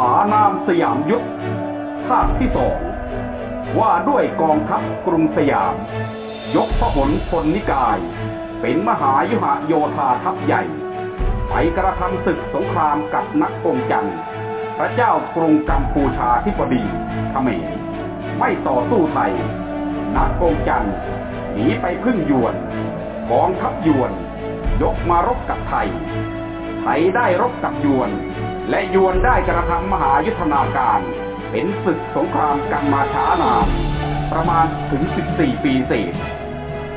อานามสยามยุทธภาคที่สองว่าด้วยกองทัพกรุงสยาม ยกพหลพลนิกาย เป็นมหายุหโยธาทัพใหญ่ ไปกระทำศึกสงครามกับนักกงจันทร์พระเจ้ากรุงกัมพูชาธิบดีเขมรไม่ต่อสู้ไทย นักกงจันทร์หนีไปพึ่งยวนกองทัพยวน ยกมารบกับไทย ไทยได้รบกับยวน และยวนได้กระทำมหายุทธนาการ เป็นศึกสงครามกันมาช้านาน ประมาณถึง 14 ปีเศษ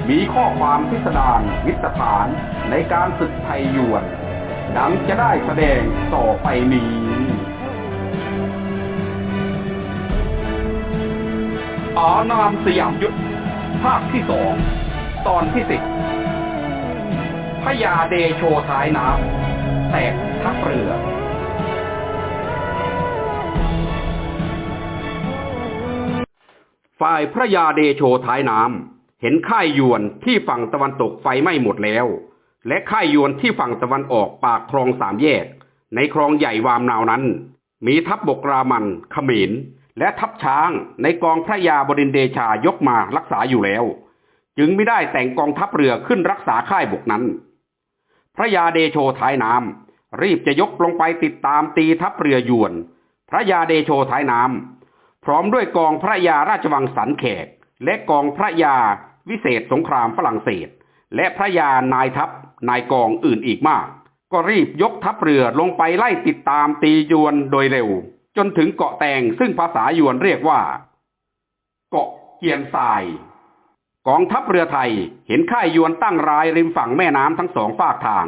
มีข้อความพิสดารวิตฐานในการศึกไทยยวน ดังจะได้แสดงต่อไปนี้อานามสยามยุทธภาคที่สอง ตอนที่สิบพญาเดโชท้ายน้ำ แตกทัพเรือฝ่ายพระยาเดโชท้ายน้ำเห็นค่ายยวนที่ฝั่งตะวันตกไฟไหม้หมดแล้ว และค่ายยวนที่ฝั่งตะวันออกปากคลองสามแยก ในคลองใหญ่วามนาวนั้น มีทัพบบกรามันขมินและทัพช้างในกองพระยาบดินเดชายกมารักษาอยู่แล้ว จึงไม่ได้แต่งกองทัพเรือขึ้นรักษาค่ายบกนั้น พระยาเดโชท้ายน้ำ รีบจะยกลงไปติดตามตีทัพเรือยวน พระยาเดโชท้ายน้ำพร้อมด้วยกองพระยาราชวังสันแขก และกองพระยาวิเศษสงครามฝรั่งเศส และพระยานายทัพนายกองอื่นอีกมาก ก็รีบยกทัพเรือลงไปไล่ติดตามตียวนโดยเร็ว จนถึงเกาะแตงซึ่งภาษายวนเรียกว่า เกาะเกียนทรายกองทัพเรือไทยเห็นค่ายยวนตั้งรายริมฝั่งแม่น้ำทั้งสองฝากทาง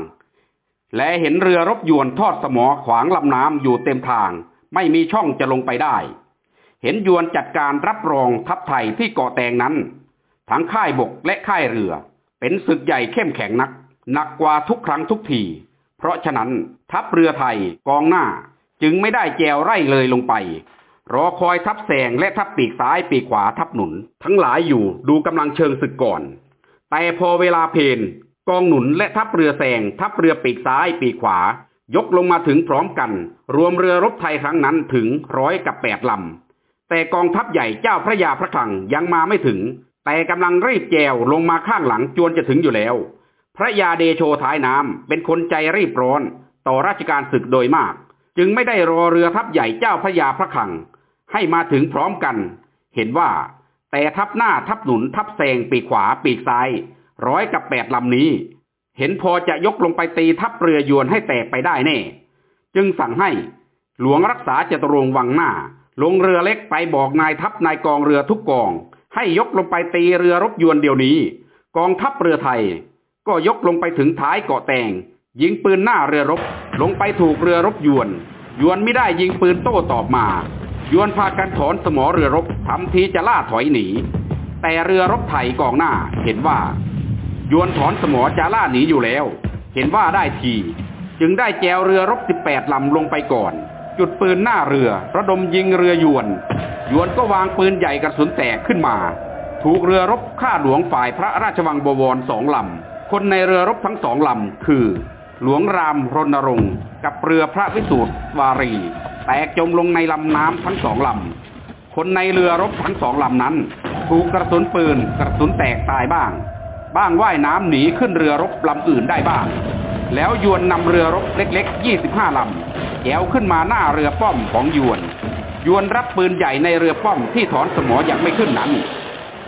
และเห็นเรือรบยวนทอดสมอขวางลำน้ำอยู่เต็มทาง ไม่มีช่องจะลงไปได้ เห็นยวนจัดการรับรองทัพไทยที่เกาะแตงนั้น ทั้งค่ายบกและค่ายเรือ เป็นศึกใหญ่เข้มแข็งนัก หนักกว่าทุกครั้งทุกที เพราะฉะนั้นทัพเรือไทยกองหน้าจึงไม่ได้แจวไร่เลยลงไป รอคอยทัพแสงและทัพปีกซ้ายปีกขวาทัพหนุน ทั้งหลายอยู่ดูกำลังเชิงศึกก่อน แต่พอเวลาเพน กองหนุนและทัพเรือแสงทัพเรือปีกซ้ายปีกขวา ยกลงมาถึงพร้อมกัน รวมเรือรบไทยครั้งนั้นถึงร้อยกับแปดลำ แต่กองทัพใหญ่เจ้าพระยาพระคลังยังมาไม่ถึง แต่กำลังรีบแจวลงมาข้างหลังจวนจะถึงอยู่แล้ว พระยาเดโชท้ายน้ำเป็นคนใจรีบร้อน ต่อราชการศึกโดยมาก จึงไม่ได้รอเรือทัพใหญ่เจ้าพระยาพระคลัง ให้มาถึงพร้อมกัน เห็นว่าแต่ทัพหน้าทัพหนุนทัพแซงปีกขวาปีกซ้าย ร้อยกับแปดลำนี้ เห็นพอจะยกลงไปตีทัพเรือยวนให้แตกไปได้แน่ จึงสั่งให้หลวงรักษาจตุรงวังหน้า ลงเรือเล็กไปบอกนายทัพนายกองเรือทุกกอง ให้ยกลงไปตีเรือรบยวนเดี๋ยวนี้ กองทัพเรือไทย ก็ยกลงไปถึงท้ายเกาะแตงยิงปืนหน้าเรือรบ ลงไปถูกเรือรบยวน ยวนไม่ได้ยิงปืนโต้ตอบมา ยวนพากันถอนสมอเรือรบทำทีจะล่าถอยหนี แต่เรือรบไทยกองหน้าเห็นว่า ยวนถอนสมอจะล่าหนีอยู่แล้ว เห็นว่าได้ที จึงได้แจวเรือรบ18ลำลงไปก่อน จุดปืนหน้าเรือ ระดมยิงเรือยวน ยวนก็วางปืนใหญ่กระสุนแตกขึ้นมา ถูกเรือรบข้าหลวงฝ่ายพระราชวังบวรสองลำ คนในเรือรบทั้งสองลำ คือ หลวงรามรณรงค์ กับเรือพระวิสูตรวารี แตกจมลงในลำน้ำทั้งสองลำ คนในเรือรบทั้งสองลำนั้น ถูกกระสุนปืนกระสุนแตกตายบ้าง บ้างว่ายน้ำหนีขึ้นเรือรบลำอื่นได้บ้าง แล้วยวนนำเรือรบเล็กๆ 25ลำแกวขึ้นมาหน้าเรือป้อมของยวน ยวนรับปืนใหญ่ในเรือป้อมที่ถอนสมออย่างไม่ขึ้นนั้น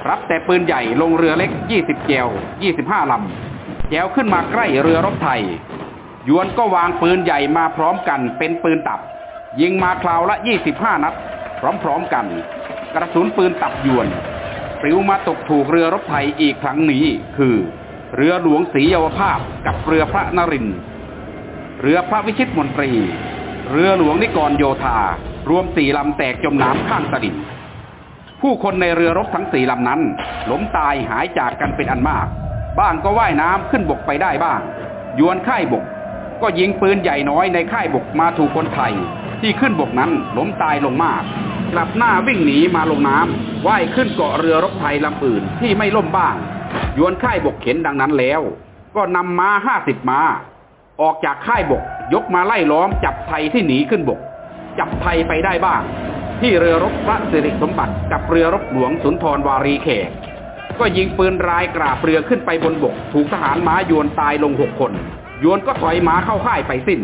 รับแต่ปืนใหญ่ลงเรือเล็ก 20แจว25ลำแจวขึ้นมาใกล้เรือรบไทย ยวนก็วางปืนใหญ่มาพร้อมกันเป็นปืนตับ ยิงมาคราวละ 25 นัด พร้อมๆกัน กระสุนปืนตับยวน ปลิวมาตกถูกเรือรบไทยอีกครั้งนี้ คือ เรือหลวงศรีเยาวภาพกับเรือพระนริน เรือพระวิชิตมนตรี เรือหลวงนิกรโยธา รวมสี่ลำแตกจมน้ำข้างตลิ่งผู้คนในเรือรบทั้งสี่ลำนั้นล้มตายหายจากกันเป็นอันมาก บ้างก็ว่ายน้ำขึ้นบกไปได้บ้าง ยวนค่ายบก ก็ยิงปืนใหญ่น้อยในค่ายบกมาถูกคนไทย ที่ขึ้นบกนั้นล้มตายลงมาก กลับหน้าวิ่งหนีมาลงน้ำว่ายขึ้นเกาะเรือรบไทยลำอื่นที่ไม่ล่มบ้างยวนค่ายบกเข็นดังนั้นแล้ว ก็นำม้าห้าสิบม้า ออกจากค่ายบกยกมาไล่ล้อมจับไทยที่หนีขึ้นบก จับไทยไปได้บ้าง ที่เรือรบพระสิริสมบัติกับเรือรบหลวงสุนทรวารีเขตก็ยิงปืนรายกราบเรือขึ้นไปบนบก ถูกทหารม้าโยนตายลงหกคนโยนก็ถอยม้าเข้าค่ายไปสิ้น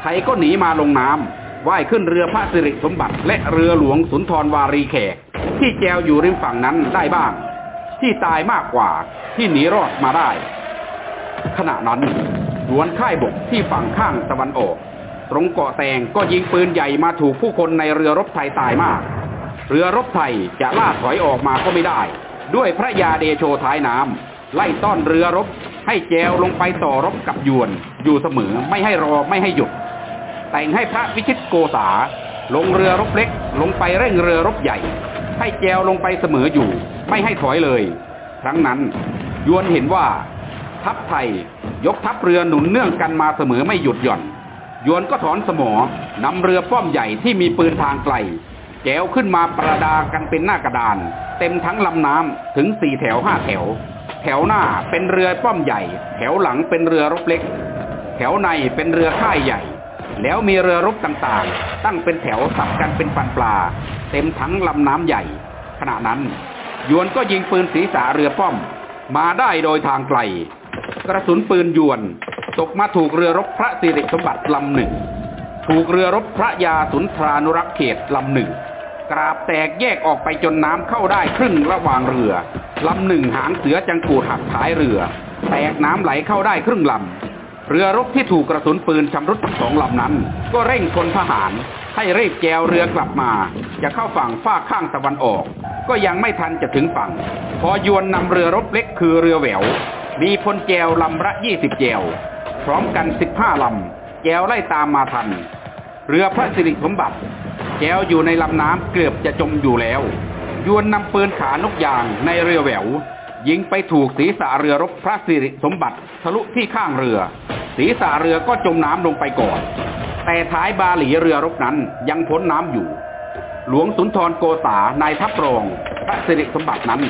ไทยก็หนีมาลงน้ำ ว่ายขึ้นเรือพระสิริสมบัติ และเรือหลวงสุนทรวารีแขก ที่แจวอยู่ริมฝั่งนั้นได้บ้าง ที่ตายมากกว่าที่หนีรอดมาได้ ขณะนั้นหลวนค่ายบกที่ฝั่งข้างตะวันออก ตรงเกาะแตงก็ยิงปืนใหญ่มาถูกผู้คนในเรือรบไทยตายมาก เรือรบไทยจะล่าถอยออกมาก็ไม่ได้ ด้วยพระยาเดโชท้ายน้ำไล่ต้อนเรือรบให้แจวลงไปต่อรบกับยวน อยู่เสมอไม่ให้รอไม่ให้หยุด แต่งให้พระวิชิตโกษา ลงเรือรบเล็ก ลงไปเร่งเรือรบใหญ่ ให้แจวลงไปเสมออยู่ ไม่ให้ถอยเลย ครั้งนั้นยวนเห็นว่า ทัพไทยยกทัพเรือหนุนเนื่องกันมาเสมอไม่หยุดหย่อน ยวนก็ถอนสมอนำเรือป้อมใหญ่ที่มีปืนทางไกลแจวขึ้นมาประดากันเป็นหน้ากระดาน เต็มทั้งลำน้ำถึงสี่แถวห้าแถว แถวหน้าเป็นเรือป้อมใหญ่ แถวหลังเป็นเรือรบเล็ก แถวในเป็นเรือค่ายใหญ่ แล้วมีเรือรบต่างๆ ตั้งเป็นแถวสับกันเป็นปันปลา เต็มทั้งลำน้ำใหญ่ ขณะนั้น ยวนก็ยิงปืนศีรษะเรือป้อม มาได้โดยทางไกล กระสุนปืนยวนตกมาถูกเรือรบพระสิริสมบัติลำหนึ่ง ถูกเรือรบพระยาสุนทรานุรักษ์เขตลำหนึ่ง กราบแตกแยกออกไปจนน้ำเข้าได้ครึ่งระหว่างเรือลำหนึ่งหางเสือจังกูดหักท้ายเรือ แตกน้ำไหลเข้าได้ครึ่งลำ เรือรบที่ถูกกระสุนปืนชำรุดทั้งสองลำนั้น ก็เร่งพลทหาร ให้รีบแจวเรือกลับมา จะเข้าฝั่งฝ้าข้างตะวันออก ก็ยังไม่ทันจะถึงฝั่ง พอยวนนำเรือรบเล็กคือเรือแหวว มีพลแจวลำละยี่สิบแจว พร้อมกันสิบห้าลำแจวไล่ตามมาทัน เรือพระสิริสมบัติแจวอยู่ในลำน้ำเกือบจะจมอยู่แล้ว ยวนนำปืนขานกยางในเรือแหวว ยิงไปถูกศีรษะเรือรบพระสิริสมบัติทะลุที่ข้างเรือ ศีรษะเรือก็จมน้ำลงไปก่อน แต่ท้ายบาหลีเรือรบนั้นยังพ้นน้ำอยู่ หลวงสุนทรโกษานายทัพรอง พระสิริสมบัตินั้น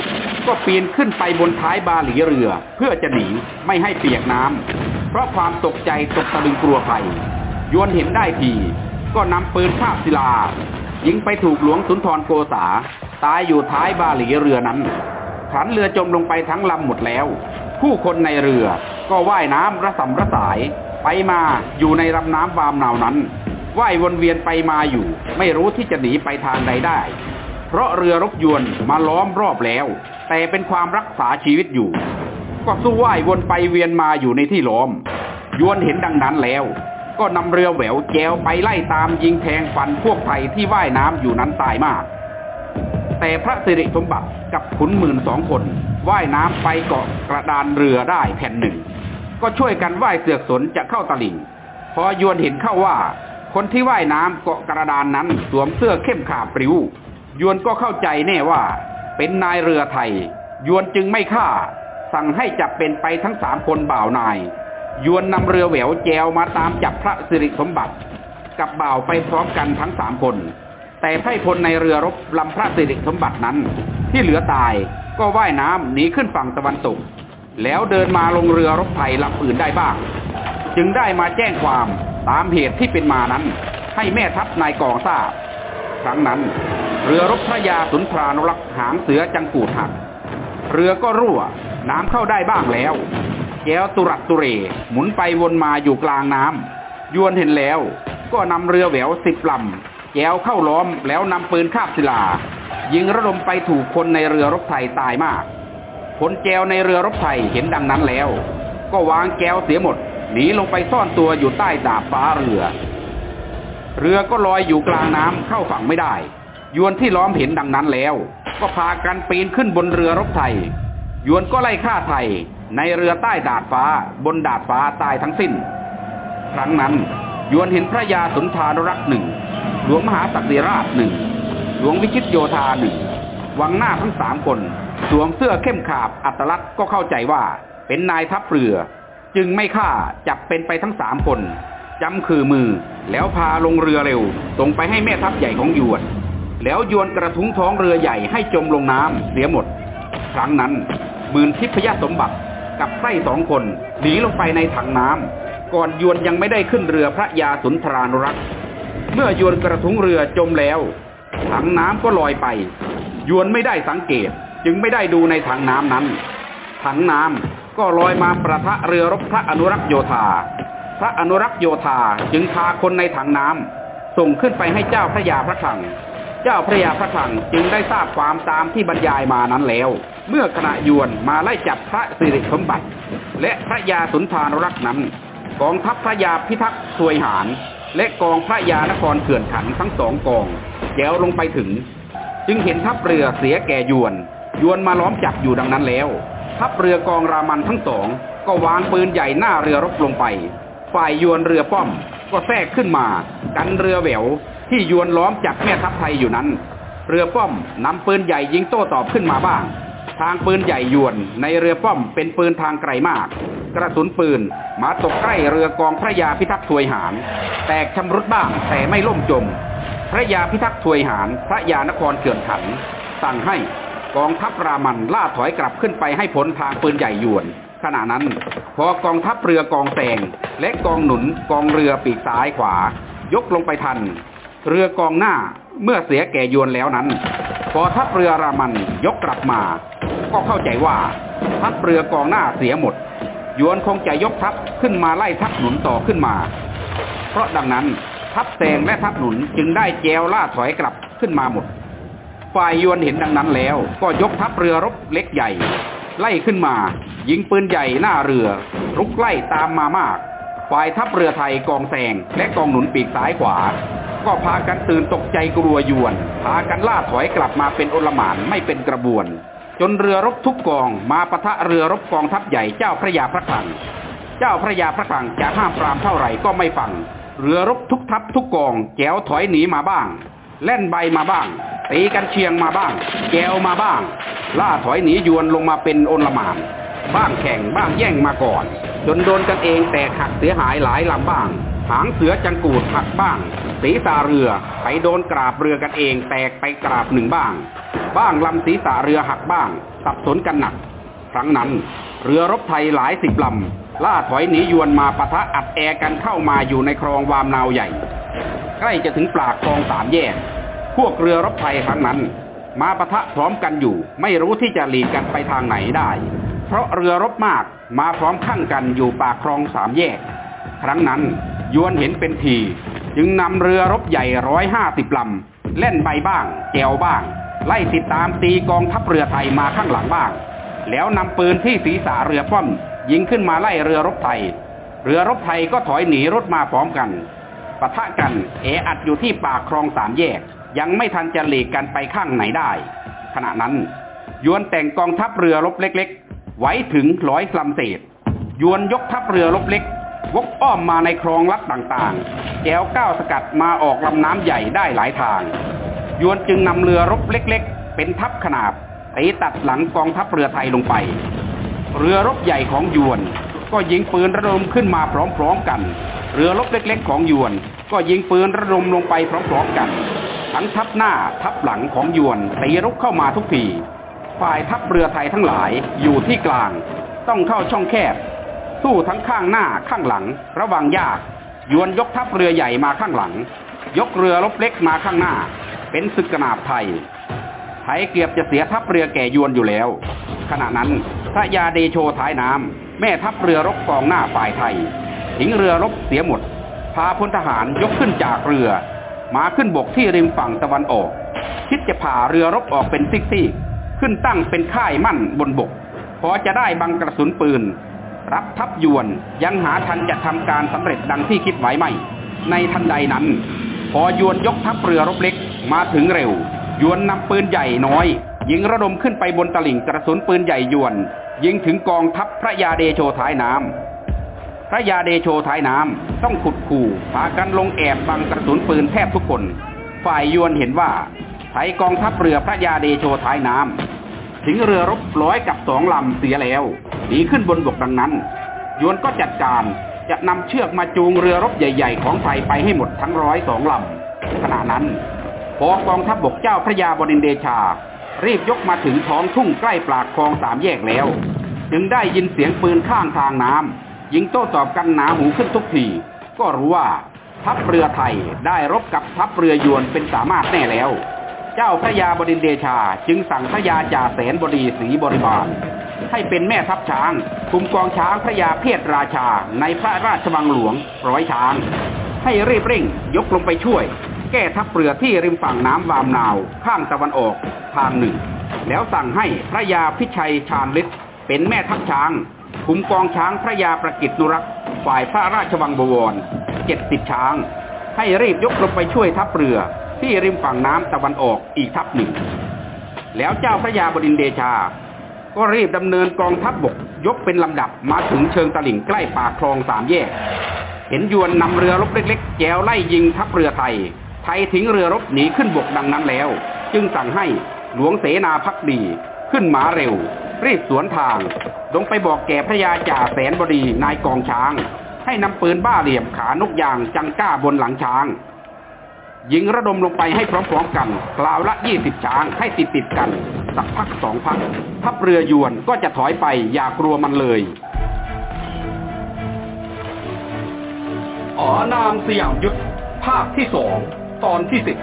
ก็ปีนขึ้นไปบนท้ายบาหลีเรือเพื่อจะหนีไม่ให้เปียกน้ำเพราะความตกใจตกตะลึงกลัวภัยยวนเห็นได้ที ก็นำปืนคาบศิลายิงไปถูกหลวงสุนทรโกษา ตายอยู่ท้ายบาหลีเรือนั้น ขันเรือจมลงไปทั้งลำหมดแล้ว ผู้คนในเรือก็ว่ายน้ำระสำระสาย ไปมาอยู่ในลำน้ำวามนาวนั้นว่ายวนเวียนไปมาอยู่ ไม่รู้ที่จะหนีไปทางใดได้ เพราะเรือรบยวนมาล้อมรอบแล้ว แต่เป็นความรักษาชีวิตอยู่ ก็สู้ว่ายวนไปเวียนมาอยู่ในที่ล้อม ยวนเห็นดังนั้นแล้ว ก็นำเรือแหววแจวไปไล่ตามยิงแทงฟันพวกไทยที่ว่ายน้ำอยู่นั้นตายมาก แต่พระสิริสมบัติกับขุนหมื่นสองคนว่ายน้ำไปเกาะกระดานเรือได้แผ่นหนึ่ง ก็ช่วยกันว่ายเสือกสนจะเข้าตลิ่ง พอยวนเห็นเข้าว่า คนที่ว่ายน้ำเกาะกระดานนั้นสวมเสื้อเข้มขาปริวยวนก็เข้าใจแน่ว่า เป็นนายเรือไทย ยวนจึงไม่ฆ่า สั่งให้จับเป็นไปทั้งสามคนบ่าวนาย ยวนนำเรือแหววแจวมาตามจับพระสิริสมบัติ กับบ่าวไปพร้อมกันทั้งสามคน แต่ไพร่พลในเรือรบลำพระสิริสมบัตินั้น ที่เหลือตายก็ว่ายน้ำหนีขึ้นฝั่งตะวันตก แล้วเดินมาลงเรือรบไทยลำอื่นได้บ้าง จึงได้มาแจ้งความตามเหตุที่เป็นมานั้น ให้แม่ทัพนายกองทราบครั้งนั้น เรือรบพระยาสุนทรานุรักษ์หางเสือจังกูดหัก เรือก็รั่ว น้ำเข้าได้บ้างแล้วแก้วตุรัสตุเร หมุนไปวนมาอยู่กลางน้ำยวนเห็นแล้ว ก็นำเรือแหววสิบลำ แก้วเข้าล้อมแล้วนำปืนคาบศิลา ยิงระดมไปถูกคนในเรือรบไทยตายมากผลแก้วในเรือรบไทยเห็นดังนั้นแล้ว ก็วางแก้วเสียหมดหนีลงไปซ่อนตัวอยู่ใต้ดาบฟ้าเรือ เรือก็ลอยอยู่กลางน้ำเข้าฝั่งไม่ได้ ยวนที่ล้อมเห็นดังนั้นแล้ว ก็พากันปีนขึ้นบนเรือรบไทย ยวนก็ไล่ฆ่าไทยในเรือใต้ดาดฟ้า บนดาดฟ้าตายทั้งสิ้น ครั้งนั้นยวนเห็นพระยาสุนทานุรักษ์หนึ่ง หลวงมหาศักดิราชหนึ่งหลวงวิชิตโยธาหนึ่งวังหน้าทั้งสามคน สวมเสื้อเข้มขาบอัตลักษณ์ก็เข้าใจว่าเป็นนายทัพเรือ จึงไม่ฆ่าจับเป็นไปทั้งสามคนจำคือมือแล้วพาลงเรือเร็ว ส่งไปให้แม่ทัพใหญ่ของยวน แล้วยวนกระทุ้งท้องเรือใหญ่ให้จมลงน้ำเสียหมด ครั้งนั้นหมื่นทิพยสมบัติกับไส้สองคนหนีลงไปในถังน้ำก่อนยวนยังไม่ได้ขึ้นเรือพระยาสุนทรานุรักษ์ เมื่อยวนกระทุงเรือจมแล้ว ถังน้ำก็ลอยไป ยวนไม่ได้สังเกตจึงไม่ได้ดูในถังน้ำนั้น ถังน้ำก็ลอยมาประทะเรือรบพระอนุรักษ์โยธา พระอนุรักษ์โยธาจึงพาคนในถังน้ำส่งขึ้นไปให้เจ้าพระยาพระคลัง เจ้าพระยาพระคลังจึงได้ทราบความตามที่บรรยายมานั้นแล้ว เมื่อขณะยวนมาไล่จับพระสิริสมบัติ และพระยาสุนทรรักษ์นั้น กองทัพพระยาพิทักษ์สวยหาร และกองพระยานครเขื่อนขันทั้งสองกองแจวลงไปถึง จึงเห็นทัพเรือเสียแก่ยวน ยวนมาล้อมจับอยู่ดังนั้นแล้ว ทัพเรือกองรามันทั้งสอง ก็วางปืนใหญ่หน้าเรือรบลงไป ฝ่ายยวนเรือป้อมก็แทรกขึ้นมา กันเรือแหววที่ยวนล้อมจับแม่ทัพไทยอยู่นั้น เรือป้อมนำปืนใหญ่ยิงโต้ตอบขึ้นมาบ้าง ทางปืนใหญ่ยวนในเรือป้อมเป็นปืนทางไกลมาก กระสุนปืน มาตกใกล้เรือกองพระยาพิทักษ์ถวยหารแตกชำรุดบ้างแต่ไม่ล่มจม พระยาพิทักษ์ถวยหารพระยานครเขื่อนขัน สั่งให้กองทัพรามันล่าถอยกลับขึ้นไปให้พ้นทางปืนใหญ่ยวน ขณะนั้น พอกองทัพเรือกองแสงและกองหนุนกองเรือปีกซ้ายขวา ยกลงไปทัน เรือกองหน้าเมื่อเสียแก่ยวนแล้วนั้น พอทัพเรือรามันยกกลับมา ก็เข้าใจว่าทัพเรือกองหน้าเสียหมด ยวนคงจะยกทัพขึ้นมาไล่ทัพหนุนต่อขึ้นมา เพราะดังนั้นทัพแซงและทัพหนุนจึงได้แจวล่าถอยกลับขึ้นมาหมด ฝ่ายยวนเห็นดังนั้นแล้ว ก็ยกทัพเรือรบเล็กใหญ่ ไล่ขึ้นมา ยิงปืนใหญ่หน้าเรือ รุกไล่ตามมามาก ฝ่ายทัพเรือไทยกองแซงและกองหนุนปีกซ้ายขวา ก็พากันตื่นตกใจกลัวยวน พากันล่าถอยกลับมาเป็นโอลหมานไม่เป็นกระบวน จนเรือรบทุกกองมาปะทะเรือรบกองทัพใหญ่เจ้าพระยาพระคลัง เจ้าพระยาพระคลังจะห้ามปรามเท่าไหร่ก็ไม่ฟัง เรือรบทุกทัพทุกกองแจวถอยหนีมาบ้างเล่นใบมาบ้างตีกันเชียงมาบ้างแจวมาบ้าง ล่าถอยหนียวนลงมาเป็นโอนลหมานบ้างแข่งบ้างแย่งมาก่อน จนโดนกันเองแตกหักเสียหายหลายลำบ้าง หางเสือจังกูดหักบ้าง ศีรษะเรือไปโดนกราบเรือกันเองแตกไปกราบหนึ่งบ้าง บ้างลำศีรษะเรือหักบ้าง สับสนกันหนัก ครั้งนั้น เรือรบไทยหลายสิบลำล่าถอยหนียวนมาปะทะอัดแอกันเข้ามาอยู่ในคลองวามนาวใหญ่ ใกล้จะถึงปากคลองสามแยก พวกเรือรบไทยครั้งนั้น มาปะทะพร้อมกันอยู่ ไม่รู้ที่จะหลีกกันไปทางไหนได้ เพราะเรือรบมากมาพร้อมข้างกันอยู่ปากคลองสามแยก ครั้งนั้น ยวนเห็นเป็นที จึงนำเรือรบใหญ่ร้อยห้าสิบลำเล่นใบบ้างแจวบ้าง ไล่ติดตามตีกองทัพเรือไทยมาข้างหลังบ้าง แล้วนำปืนที่ศีรษะเรือป้อม ยิงขึ้นมาไล่เรือรบไทย เรือรบไทยก็ถอยหนีรถมาพร้อมกันปะทะกันเออัดอยู่ที่ปากคลองสามแยก ยังไม่ทันจะหลีกกันไปข้างไหนได้ ขณะนั้น ยวนแต่งกองทัพเรือรบเล็ก ๆ ไว้ถึงร้อยลำเศษ ยวนยกทัพเรือรบเล็ก วกอ้อมมาในคลองลัดต่างๆแจวก้าวสกัดมาออกลำน้ำใหญ่ได้หลายทาง ยวนจึงนำเรือรบเล็กๆ เป็นทัพขนาบตีตัดหลังกองทัพเรือไทยลงไป เรือรบใหญ่ของยวน ก็ยิงปืนระดมขึ้นมาพร้อมๆกัน เรือรบเล็กๆ ของยวน ก็ยิงปืนระดมลงไปพร้อมๆกันทั้งทัพหน้าทัพหลังของยวนตีรุกเข้ามาทุกทีฝ่ายทัพเรือไทยทั้งหลายอยู่ที่กลาง ต้องเข้าช่องแคบ สู้ทั้งข้างหน้าข้างหลัง ระวังยากยวนยกทัพเรือใหญ่มาข้างหลัง ยกเรือรบเล็กมาข้างหน้า เป็นศึกกนาบไทยไทยเกือบจะเสียทัพเรือแก่ยวนอยู่แล้ว ขณะนั้นพระยาเดโชท้ายน้ำแม่ทัพเรือรบกองหน้าฝ่ายไทยทิ้งเรือรบเสียหมด พาพลทหารยกขึ้นจากเรือ มาขึ้นบกที่ริมฝั่งตะวันออก คิดจะพาเรือรบออกเป็นซิกๆขึ้นตั้งเป็นค่ายมั่นบนบก พอจะได้บังกระสุนปืน รับทัพยวนยังหาทันจะทำการสำเร็จดังที่คิดไว้ไม่ ในทันใดนั้น พอยวนยกทัพเรือรบเล็กมาถึงเร็ว ยวนนำปืนใหญ่น้อยยิงระดมขึ้นไปบนตลิ่งกระสุนปืนใหญ่ยวน ยิงถึงกองทัพพระยาเดโชท้ายน้ำพระยาเดโชท้ายน้ำต้องขุดขู่พากันลงแอบบังกระสุนปืนแทบทุกคน ฝ่ายยวนเห็นว่าไทยกองทัพเรือพระยาเดโชท้ายน้ำ ถึงเรือรบร้อยกับสองลำเสียแล้วหนีขึ้นบนบกดังนั้น ยวนก็จัดการจะนำเชือกมาจูงเรือรบใหญ่ ๆ ของไทยไปให้หมดทั้งร้อยสองลำขณะนั้นพอกองทัพบบกเจ้าพระยาบรินเดชา รีบยกมาถึงท้องทุ่งใกล้ปากคลองสามแยกแล้ว จึงได้ยินเสียงปืนข้างทางน้ำยิงโต้ตอบกันหนาหูขึ้นทุกที ก็รู้ว่าทัพเรือไทยได้รบกับทัพเรือยวนเป็นสามารถแน่แล้ว เจ้าพระยาบดินเดชา จึงสั่งพระยาจ่าแสนบดีศรีบริบาลให้เป็นแม่ทัพช้างคุมกองช้างพระยาเพศราชา ในพระราชวังหลวงร้อยช้าง ให้รีบเร่งยกลงไปช่วย แก้ทัพเรือที่ริมฝั่งน้ำวามนาว ข้างตะวันออกทางหนึ่ง แล้วสั่งให้พระยาพิชัยชาญฤทธิ์เป็นแม่ทัพช้างคุมกองช้างพระยาประกิตนุรักษ์ฝ่ายพระราชวังบวรเจ็ดสิบช้าง ให้รีบยกลงไปช่วยทัพเรือ ที่ริมฝั่งน้ำตะวันออกอีกทัพหนึ่ง แล้วเจ้าพระยาบดินเดชา ก็รีบดำเนินกองทัพบบกยกเป็นลำดับมาถึงเชิงตลิ่งใกล้ปากคลองสามแยก เห็นยวนนำเรือรบเล็กๆ แจวไล่ยิงทัพเรือไทย ไทยทิ้งเรือรบหนีขึ้นบกดังนั้นแล้ว จึงสั่งให้หลวงเสนาพักดีขึ้นหมาเร็ว รีบสวนทางลงไปบอกแก่พระยาจ่าแสนบดีนายกองช้าง ให้นำปืนบ้าเหลี่ยมขานกยางจังก้าบนหลังช้าง ยิงระดมลงไปให้พร้อมๆกันกล่าวละยี่สิบช้างให้ติดติดๆกัน สักพักสองพักทัพเรือยวนก็จะถอยไปอย่ากลัวมันเลย อ๋อนามสยามยุทธภาคที่สองตอนที่สิบ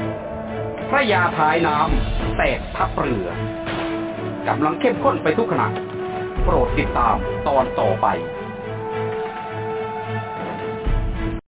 พระยาท้ายน้ำแตกทัพเรือกำลังเข้มข้นไปทุกขณะโปรดติดตามตอนต่อไป